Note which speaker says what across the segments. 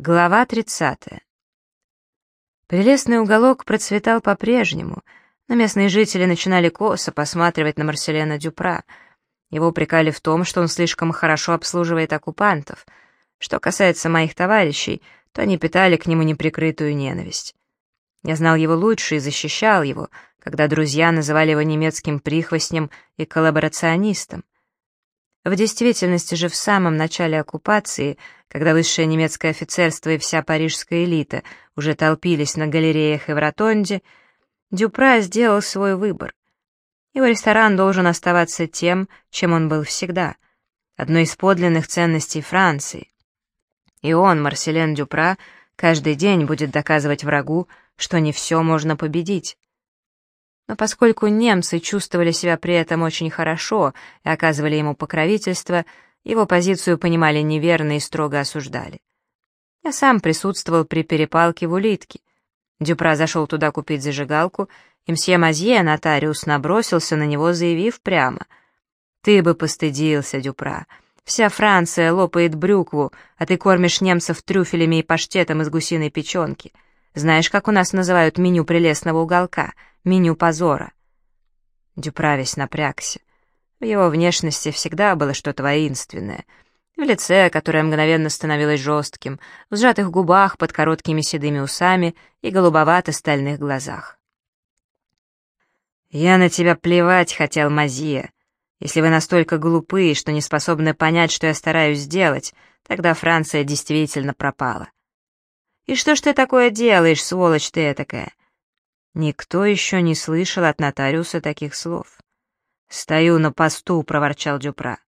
Speaker 1: Глава 30. Прелестный уголок процветал по-прежнему, но местные жители начинали косо посматривать на Марселена Дюпра. Его упрекали в том, что он слишком хорошо обслуживает оккупантов. Что касается моих товарищей, то они питали к нему неприкрытую ненависть. Я знал его лучше и защищал его, когда друзья называли его немецким прихвостнем и коллаборационистом. В действительности же в самом начале оккупации, когда высшее немецкое офицерство и вся парижская элита уже толпились на галереях и в ротонде, Дюпра сделал свой выбор. Его ресторан должен оставаться тем, чем он был всегда, одной из подлинных ценностей Франции. И он, Марселен Дюпра, каждый день будет доказывать врагу, что не все можно победить. Но поскольку немцы чувствовали себя при этом очень хорошо и оказывали ему покровительство, его позицию понимали неверно и строго осуждали. Я сам присутствовал при перепалке в улитке. Дюпра зашел туда купить зажигалку, и мсье Мазье, нотариус, набросился на него, заявив прямо. «Ты бы постыдился, Дюпра. Вся Франция лопает брюкву, а ты кормишь немцев трюфелями и паштетом из гусиной печенки. Знаешь, как у нас называют меню прелестного уголка — меню позора. Дюпра весь напрягся. В его внешности всегда было что-то воинственное. В лице, которое мгновенно становилось жестким, в сжатых губах под короткими седыми усами и голубовато-стальных глазах. «Я на тебя плевать хотел, Мазия. Если вы настолько глупы, что не способны понять, что я стараюсь сделать, тогда Франция действительно пропала. И что ж ты такое делаешь, сволочь ты этакая? Никто еще не слышал от нотариуса таких слов. «Стою на посту», — проворчал Дюпра.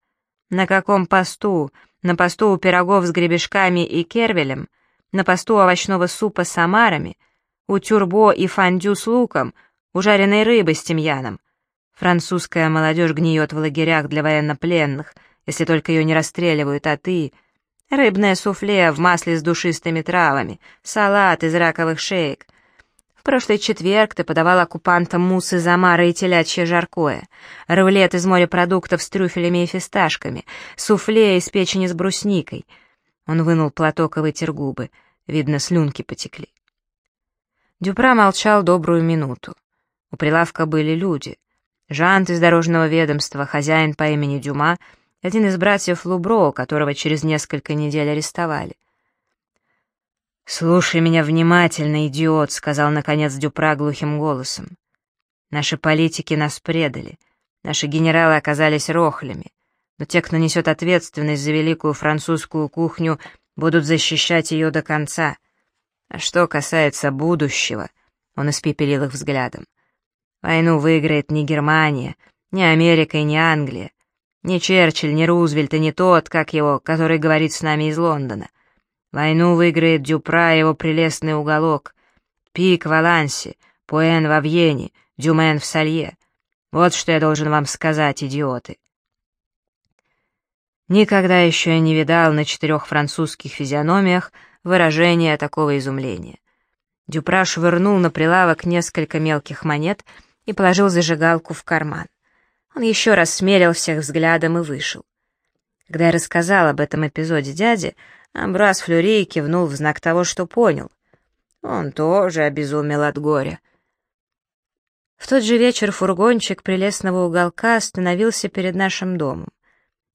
Speaker 1: «На каком посту? На посту у пирогов с гребешками и кервелем? На посту овощного супа с омарами? У тюрбо и фондю с луком? У жареной рыбы с тимьяном? Французская молодежь гниет в лагерях для военнопленных, если только ее не расстреливают, а ты...» Рыбное суфле в масле с душистыми травами, салат из раковых шеек — в прошлый четверг ты подавал оккупантам мусс из омара и телячье жаркое, рулет из морепродуктов с трюфелями и фисташками, суфле из печени с брусникой. Он вынул платок и вытер губы. Видно, слюнки потекли. Дюпра молчал добрую минуту. У прилавка были люди. Жант из дорожного ведомства, хозяин по имени Дюма, один из братьев Лубро, которого через несколько недель арестовали. «Слушай меня внимательно, идиот», — сказал, наконец, Дюпра глухим голосом. «Наши политики нас предали, наши генералы оказались рохлями, но те, кто несет ответственность за великую французскую кухню, будут защищать ее до конца. А что касается будущего...» — он испепелил их взглядом. «Войну выиграет не Германия, не Америка и не Англия, не Черчилль, не Рузвельт и не тот, как его, который говорит с нами из Лондона. Войну выиграет Дюпра и его прелестный уголок. Пик в Алансе, Пуэн в Авьене, Дюмен в Салье. Вот что я должен вам сказать, идиоты. Никогда еще я не видал на четырех французских физиономиях выражения такого изумления. Дюпра швырнул на прилавок несколько мелких монет и положил зажигалку в карман. Он еще раз смерил всех взглядом и вышел. Когда я рассказал об этом эпизоде дяде, Амбрас Флюри кивнул в знак того, что понял. Он тоже обезумел от горя. В тот же вечер фургончик прелестного уголка остановился перед нашим домом.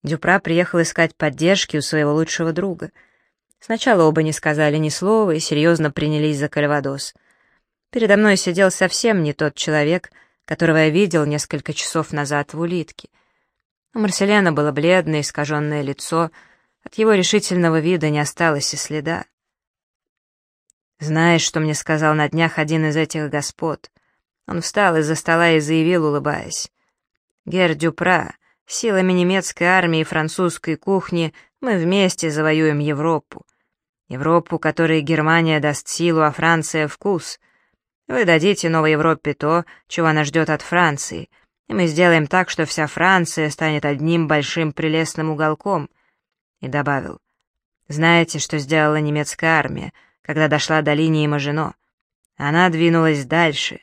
Speaker 1: Дюпра приехал искать поддержки у своего лучшего друга. Сначала оба не сказали ни слова и серьезно принялись за кальвадос. Передо мной сидел совсем не тот человек, которого я видел несколько часов назад в улитке. У Марселена было бледное, искаженное лицо — от его решительного вида не осталось и следа. «Знаешь, что мне сказал на днях один из этих господ?» Он встал из-за стола и заявил, улыбаясь. «Гер Дюпра, силами немецкой армии и французской кухни мы вместе завоюем Европу. Европу, которой Германия даст силу, а Франция — вкус. Вы дадите Новой Европе то, чего она ждет от Франции, и мы сделаем так, что вся Франция станет одним большим прелестным уголком — и добавил, «Знаете, что сделала немецкая армия, когда дошла до линии Мажино? Она двинулась дальше.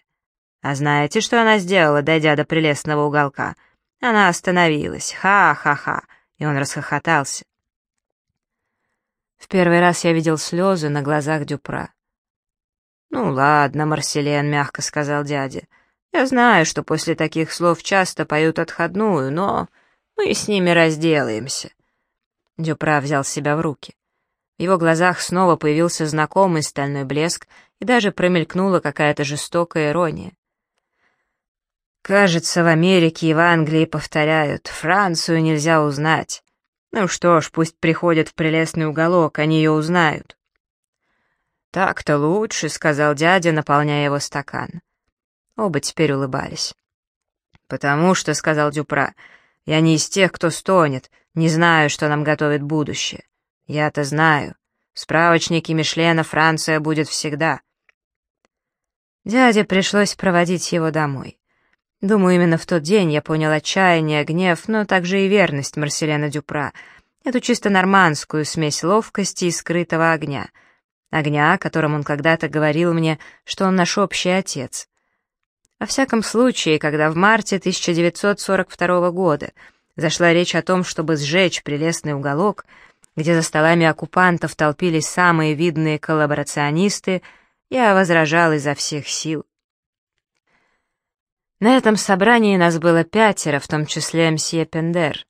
Speaker 1: А знаете, что она сделала, дойдя до прелестного уголка? Она остановилась. Ха-ха-ха!» И он расхохотался. В первый раз я видел слезы на глазах Дюпра. «Ну ладно, Марселен», — мягко сказал дядя. «Я знаю, что после таких слов часто поют отходную, но мы с ними разделаемся». Дюпра взял себя в руки. В его глазах снова появился знакомый стальной блеск, и даже промелькнула какая-то жестокая ирония. «Кажется, в Америке и в Англии повторяют, Францию нельзя узнать. Ну что ж, пусть приходят в прелестный уголок, они ее узнают». «Так-то лучше», — сказал дядя, наполняя его стакан. Оба теперь улыбались. «Потому что», — сказал Дюпра, — «я не из тех, кто стонет, не знаю, что нам готовит будущее. Я-то знаю. В справочнике Мишлена Франция будет всегда». Дяде пришлось проводить его домой. Думаю, именно в тот день я понял отчаяние, гнев, но также и верность Марселена Дюпра, эту чисто нормандскую смесь ловкости и скрытого огня — огня, о котором он когда-то говорил мне, что он наш общий отец. Во всяком случае, когда в марте 1942 года зашла речь о том, чтобы сжечь прелестный уголок, где за столами оккупантов толпились самые видные коллаборационисты, я возражал изо всех сил. На этом собрании нас было пятеро, в том числе мсье Пендер.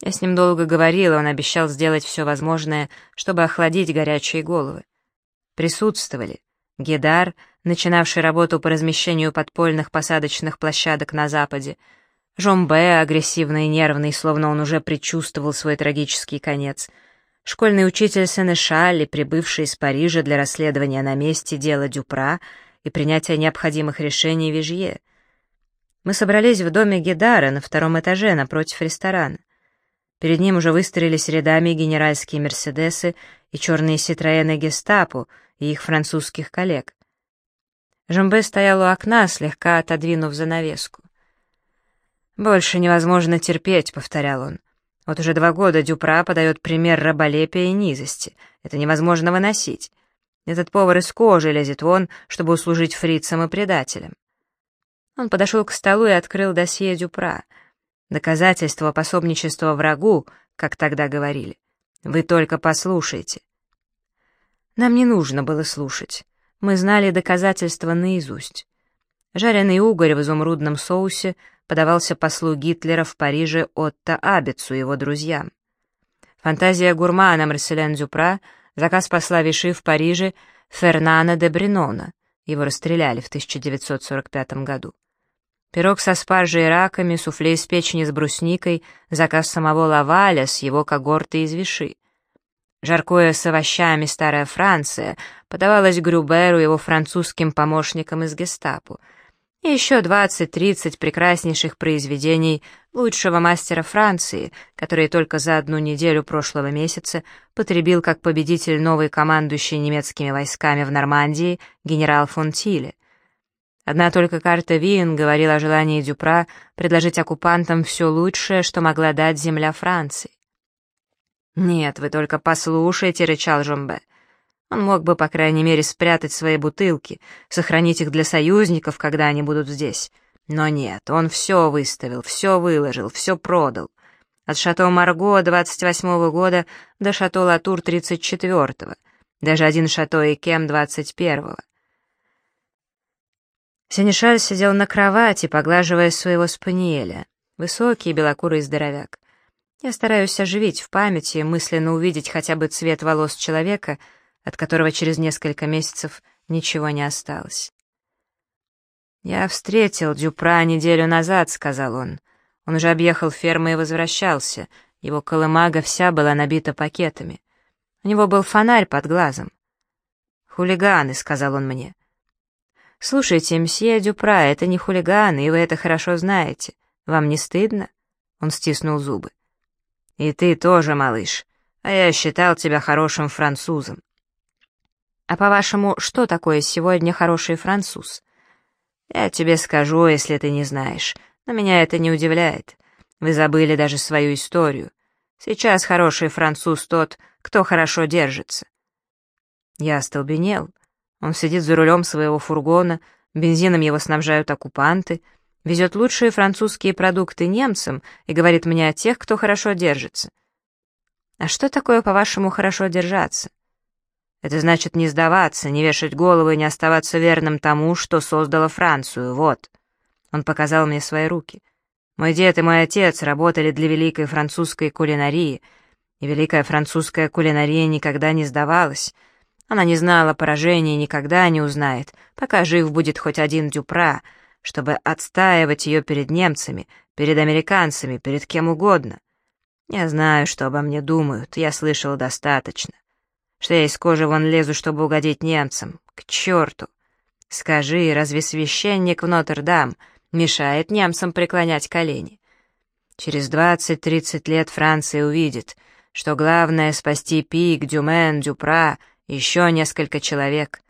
Speaker 1: Я с ним долго говорил, он обещал сделать все возможное, чтобы охладить горячие головы присутствовали Гедар, начинавший работу по размещению подпольных посадочных площадок на Западе, Жомбе, агрессивный и нервный, словно он уже предчувствовал свой трагический конец, школьный учитель Сенешаль, прибывший из Парижа для расследования на месте дела Дюпра и принятия необходимых решений Вижье. Мы собрались в доме Гедара на втором этаже напротив ресторана. Перед ним уже выстроились рядами генеральские «Мерседесы» и черные «Ситроены» гестапо — и их французских коллег. Жамбе стоял у окна, слегка отодвинув занавеску. «Больше невозможно терпеть», — повторял он. «Вот уже два года Дюпра подает пример раболепия и низости. Это невозможно выносить. Этот повар из кожи лезет вон, чтобы услужить фрицам и предателям». Он подошел к столу и открыл досье Дюпра. Доказательство пособничества врагу, как тогда говорили. Вы только послушайте. Нам не нужно было слушать. Мы знали доказательства наизусть. Жареный угорь в изумрудном соусе подавался послу Гитлера в Париже Отто Абицу его друзьям. Фантазия гурмана Марселен Дюпра, заказ посла Виши в Париже Фернана де Бринона. Его расстреляли в 1945 году. Пирог со спаржей и раками, суфле из печени с брусникой, заказ самого Лаваля с его когорты из Виши. Жаркое с овощами «Старая Франция» подавалось Грюберу его французским помощникам из гестапо. И еще 20-30 прекраснейших произведений лучшего мастера Франции, которые только за одну неделю прошлого месяца потребил как победитель новый командующий немецкими войсками в Нормандии генерал фон Тиле. Одна только карта Виен говорила о желании Дюпра предложить оккупантам все лучшее, что могла дать земля Франции. «Нет, вы только послушайте», — рычал Жомбе. Он мог бы, по крайней мере, спрятать свои бутылки, сохранить их для союзников, когда они будут здесь. Но нет, он все выставил, все выложил, все продал. От шато Марго 28-го года до шато Латур 34-го. Даже один шато Экем 21-го. Сенешаль сидел на кровати, поглаживая своего спаниеля. Высокий белокурый здоровяк. Я стараюсь оживить в памяти, мысленно увидеть хотя бы цвет волос человека, от которого через несколько месяцев ничего не осталось. «Я встретил Дюпра неделю назад», — сказал он. Он уже объехал фермы и возвращался. Его колымага вся была набита пакетами. У него был фонарь под глазом. «Хулиганы», — сказал он мне. «Слушайте, мсье Дюпра, это не хулиганы, и вы это хорошо знаете. Вам не стыдно?» Он стиснул зубы. «И ты тоже, малыш. А я считал тебя хорошим французом». «А по-вашему, что такое сегодня хороший француз?» «Я тебе скажу, если ты не знаешь, но меня это не удивляет. Вы забыли даже свою историю. Сейчас хороший француз тот, кто хорошо держится». Я остолбенел. Он сидит за рулем своего фургона, бензином его снабжают оккупанты — везет лучшие французские продукты немцам и говорит мне о тех, кто хорошо держится. А что такое, по-вашему, хорошо держаться? Это значит не сдаваться, не вешать голову и не оставаться верным тому, что создала Францию, вот. Он показал мне свои руки. Мой дед и мой отец работали для великой французской кулинарии, и великая французская кулинария никогда не сдавалась. Она не знала поражения и никогда не узнает, пока жив будет хоть один Дюпра, чтобы отстаивать ее перед немцами, перед американцами, перед кем угодно. Я знаю, что обо мне думают, я слышал достаточно. Что я из кожи вон лезу, чтобы угодить немцам. К черту! Скажи, разве священник в Нотр-Дам мешает немцам преклонять колени? Через двадцать-тридцать лет Франция увидит, что главное — спасти Пик, Дюмен, Дюпра, еще несколько человек.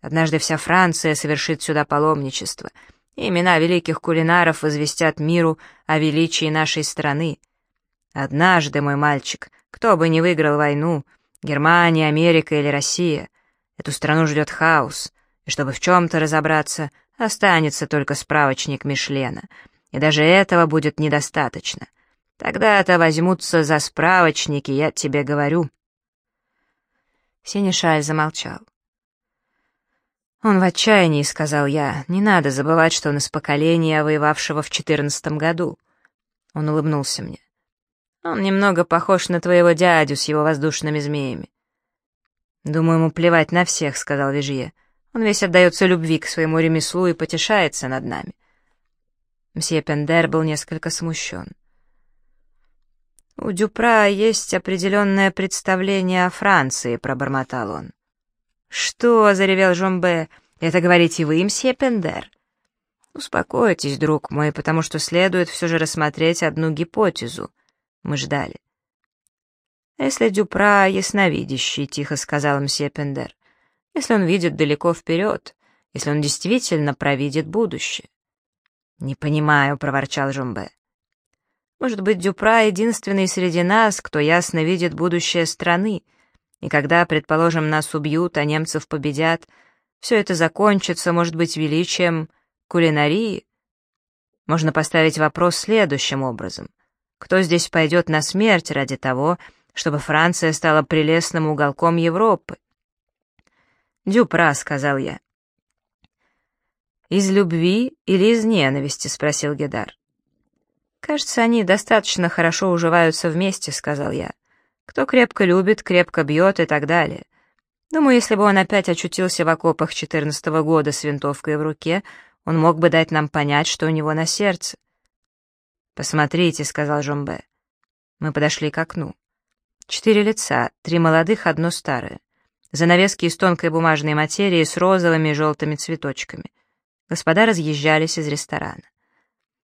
Speaker 1: Однажды вся Франция совершит сюда паломничество, имена великих кулинаров возвестят миру о величии нашей страны. Однажды, мой мальчик, кто бы ни выиграл войну, Германия, Америка или Россия, эту страну ждет хаос, и чтобы в чем-то разобраться, останется только справочник Мишлена, и даже этого будет недостаточно. Тогда-то возьмутся за справочники, я тебе говорю. Синишаль замолчал. «Он в отчаянии», — сказал я. «Не надо забывать, что он из поколения, воевавшего в четырнадцатом году». Он улыбнулся мне. «Он немного похож на твоего дядю с его воздушными змеями». «Думаю, ему плевать на всех», — сказал Вижье. «Он весь отдается любви к своему ремеслу и потешается над нами». Мсье Пендер был несколько смущен. «У Дюпра есть определенное представление о Франции», — пробормотал он. «Что?» — заревел Жомбе. «Это говорите вы, мсье Пендер?» «Успокойтесь, друг мой, потому что следует все же рассмотреть одну гипотезу». Мы ждали. «А «Если Дюпра ясновидящий», — тихо сказал мсье Пендер, «если он видит далеко вперед, если он действительно провидит будущее». «Не понимаю», — проворчал Жомбе. Может быть, Дюпра единственный среди нас, кто ясно видит будущее страны, и когда, предположим, нас убьют, а немцев победят, все это закончится, может быть, величием кулинарии? Можно поставить вопрос следующим образом. Кто здесь пойдет на смерть ради того, чтобы Франция стала прелестным уголком Европы? «Дюпра», — сказал я. «Из любви или из ненависти?» — спросил Гедар. «Кажется, они достаточно хорошо уживаются вместе», — сказал я. «Кто крепко любит, крепко бьет и так далее. Думаю, если бы он опять очутился в окопах четырнадцатого года с винтовкой в руке, он мог бы дать нам понять, что у него на сердце». «Посмотрите», — сказал Жомбе. Мы подошли к окну. Четыре лица, три молодых, одно старое. Занавески из тонкой бумажной материи с розовыми и желтыми цветочками. Господа разъезжались из ресторана.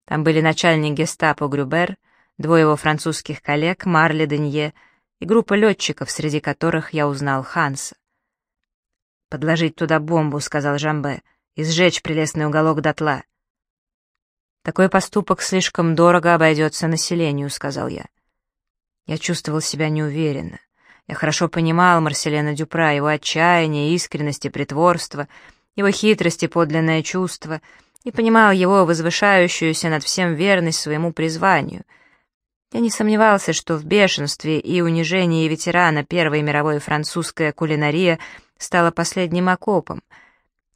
Speaker 1: Там были начальник гестапо Грюбер, двое его французских коллег, Марли Денье, и группа летчиков, среди которых я узнал Ханса. «Подложить туда бомбу», — сказал Жамбе, — «и сжечь прелестный уголок дотла». «Такой поступок слишком дорого обойдется населению», — сказал я. Я чувствовал себя неуверенно. Я хорошо понимал Марселена Дюпра, его отчаяние, искренность и притворство, его хитрость и подлинное чувство — и понимал его возвышающуюся над всем верность своему призванию. Я не сомневался, что в бешенстве и унижении ветерана Первой мировой французская кулинария стала последним окопом.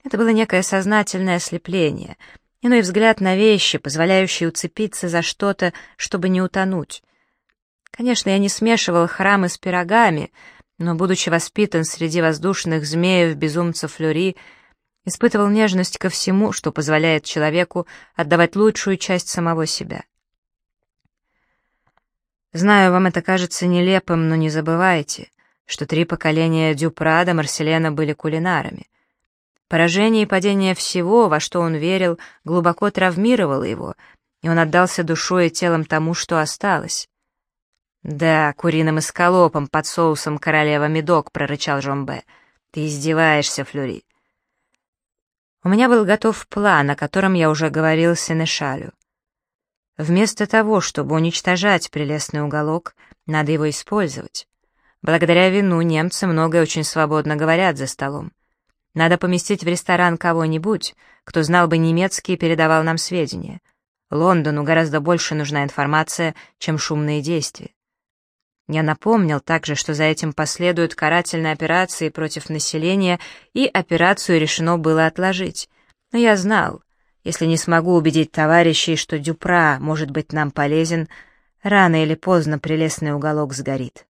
Speaker 1: Это было некое сознательное ослепление, иной взгляд на вещи, позволяющий уцепиться за что-то, чтобы не утонуть. Конечно, я не смешивал храмы с пирогами, но, будучи воспитан среди воздушных змеев, безумцев Флюри, испытывал нежность ко всему, что позволяет человеку отдавать лучшую часть самого себя. Знаю, вам это кажется нелепым, но не забывайте, что три поколения Дюпра до Марселена были кулинарами. Поражение и падение всего, во что он верил, глубоко травмировало его, и он отдался душой и телом тому, что осталось. «Да, куриным эскалопом под соусом королева Медок», — прорычал Жомбе. «Ты издеваешься, Флюри. У меня был готов план, о котором я уже говорил Сенешалю. Вместо того, чтобы уничтожать прелестный уголок, надо его использовать. Благодаря вину немцы многое очень свободно говорят за столом. Надо поместить в ресторан кого-нибудь, кто знал бы немецкий и передавал нам сведения. Лондону гораздо больше нужна информация, чем шумные действия. Я напомнил также, что за этим последуют карательные операции против населения, и операцию решено было отложить. Но я знал, если не смогу убедить товарищей, что Дюпра может быть нам полезен, рано или поздно прелестный уголок сгорит.